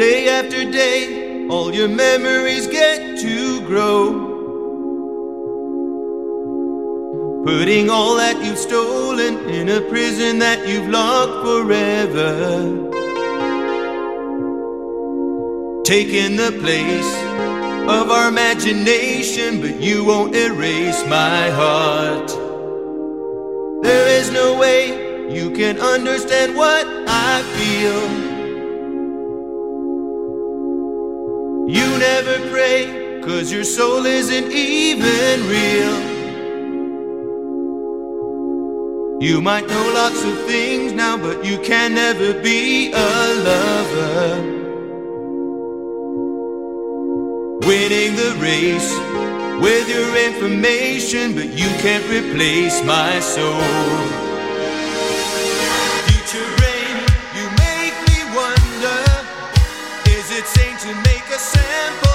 after day, all your memories get to grow. Putting all that you've stolen in a prison that you've locked forever. Taking the place of our imagination, but you won't erase my heart. There is no way you can understand what I feel. You never pray, cause your soul isn't even real. You might know lots of things now, but you can never be a lover. Winning the race with your information, but you can't replace my soul. simple